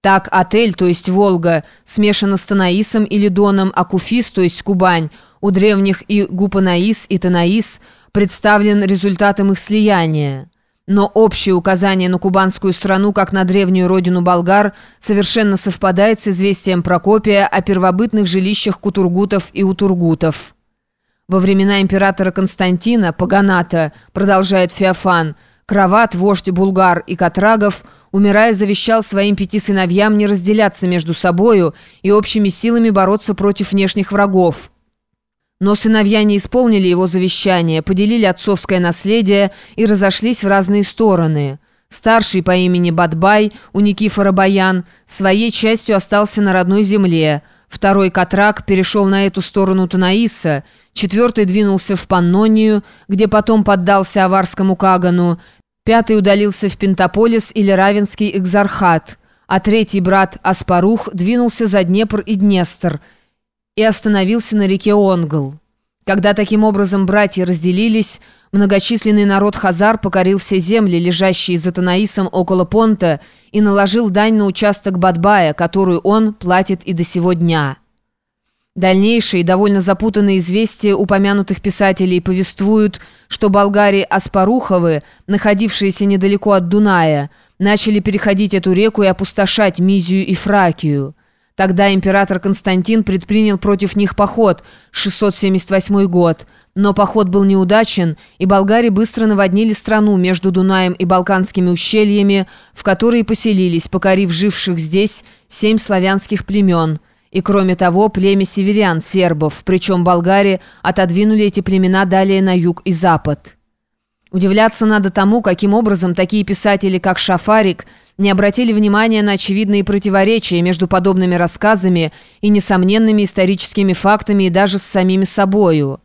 Так отель, то есть Волга, смешана с Танаисом или Доном, а Куфис, то есть Кубань, у древних и Гупанаис, и Танаис, представлен результатом их слияния. Но общее указание на кубанскую страну, как на древнюю родину болгар, совершенно совпадает с известием Прокопия о первобытных жилищах кутургутов и утургутов. Во времена императора Константина, Паганата, продолжает Феофан, Кроват, вождь булгар и катрагов, умирая, завещал своим пяти сыновьям не разделяться между собою и общими силами бороться против внешних врагов. Но сыновья не исполнили его завещание, поделили отцовское наследие и разошлись в разные стороны. Старший по имени Бадбай, у Никифора Баян, своей частью остался на родной земле. Второй Катрак перешел на эту сторону Танаиса. Четвертый двинулся в Паннонию, где потом поддался аварскому Кагану. Пятый удалился в Пентаполис или Равенский экзархат, а третий брат Аспарух двинулся за Днепр и Днестр и остановился на реке Онгл. Когда таким образом братья разделились, многочисленный народ Хазар покорил все земли, лежащие за Танаисом около Понта, и наложил дань на участок Бадбая, которую он платит и до сего дня. Дальнейшие, довольно запутанные известия упомянутых писателей повествуют, что болгари Аспаруховы, находившиеся недалеко от Дуная, начали переходить эту реку и опустошать Мизию и Фракию. Тогда император Константин предпринял против них поход, 678 год. Но поход был неудачен, и болгари быстро наводнили страну между Дунаем и Балканскими ущельями, в которые поселились, покорив живших здесь семь славянских племен – и кроме того, племя северян, сербов, причем болгари отодвинули эти племена далее на юг и запад. Удивляться надо тому, каким образом такие писатели, как Шафарик, не обратили внимания на очевидные противоречия между подобными рассказами и несомненными историческими фактами и даже с самими собою.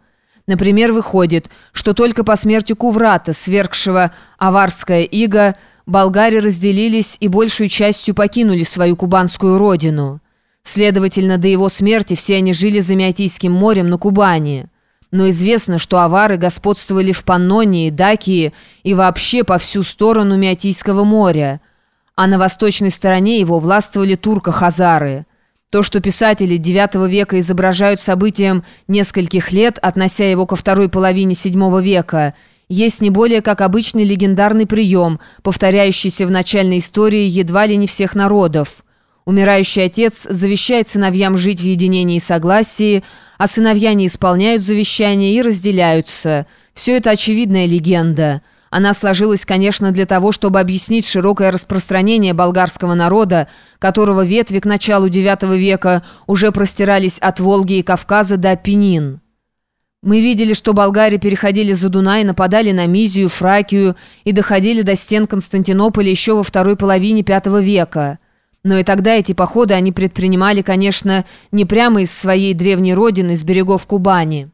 Например, выходит, что только по смерти Куврата, свергшего аварское иго, болгари разделились и большую частью покинули свою кубанскую родину. Следовательно, до его смерти все они жили за Миотийским морем на Кубани. Но известно, что авары господствовали в Паннонии, Дакии и вообще по всю сторону Миотийского моря, а на восточной стороне его властвовали турко-хазары. То, что писатели IX века изображают событием нескольких лет, относя его ко второй половине VII века, есть не более как обычный легендарный прием, повторяющийся в начальной истории едва ли не всех народов. Умирающий отец завещает сыновьям жить в единении и согласии, а сыновья не исполняют завещание и разделяются. Все это очевидная легенда. Она сложилась, конечно, для того, чтобы объяснить широкое распространение болгарского народа, которого ветви к началу IX века уже простирались от Волги и Кавказа до Апеннин. Мы видели, что болгари переходили за Дунай, нападали на Мизию, Фракию и доходили до стен Константинополя еще во второй половине V века. Но и тогда эти походы они предпринимали, конечно, не прямо из своей древней родины, с берегов Кубани.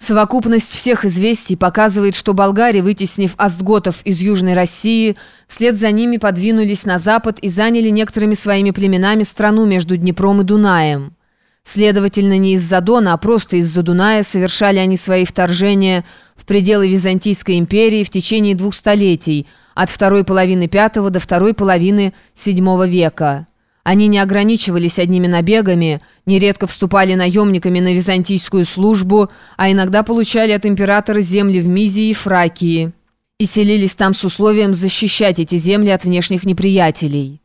Совокупность всех известий показывает, что болгари, вытеснив астготов из Южной России, вслед за ними подвинулись на запад и заняли некоторыми своими племенами страну между Днепром и Дунаем. Следовательно, не из-за Дона, а просто из-за Дуная совершали они свои вторжения в пределы Византийской империи в течение двух столетий, от второй половины V до второй половины VII века. Они не ограничивались одними набегами, нередко вступали наемниками на византийскую службу, а иногда получали от императора земли в Мизии и Фракии и селились там с условием защищать эти земли от внешних неприятелей.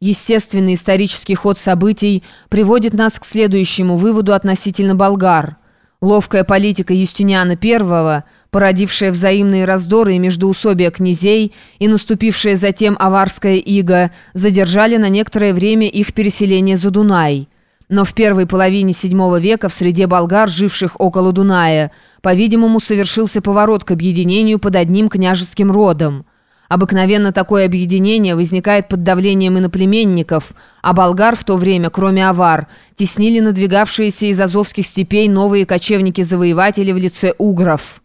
Естественный исторический ход событий приводит нас к следующему выводу относительно болгар. Ловкая политика Юстиниана I, породившая взаимные раздоры и междоусобия князей и наступившая затем аварская ига, задержали на некоторое время их переселение за Дунай. Но в первой половине VII века в среде болгар, живших около Дуная, по-видимому, совершился поворот к объединению под одним княжеским родом. Обыкновенно такое объединение возникает под давлением иноплеменников, а болгар в то время, кроме авар, теснили надвигавшиеся из азовских степей новые кочевники-завоеватели в лице угров.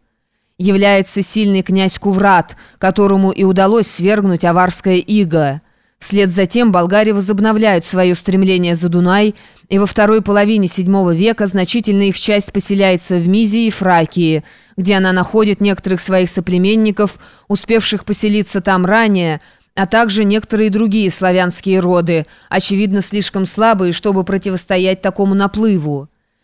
Является сильный князь Куврат, которому и удалось свергнуть аварское иго. Вслед за тем болгари возобновляют свое стремление за Дунай, и во второй половине VII века значительная их часть поселяется в Мизии и Фракии – где она находит некоторых своих соплеменников, успевших поселиться там ранее, а также некоторые другие славянские роды, очевидно слишком слабые, чтобы противостоять такому наплыву.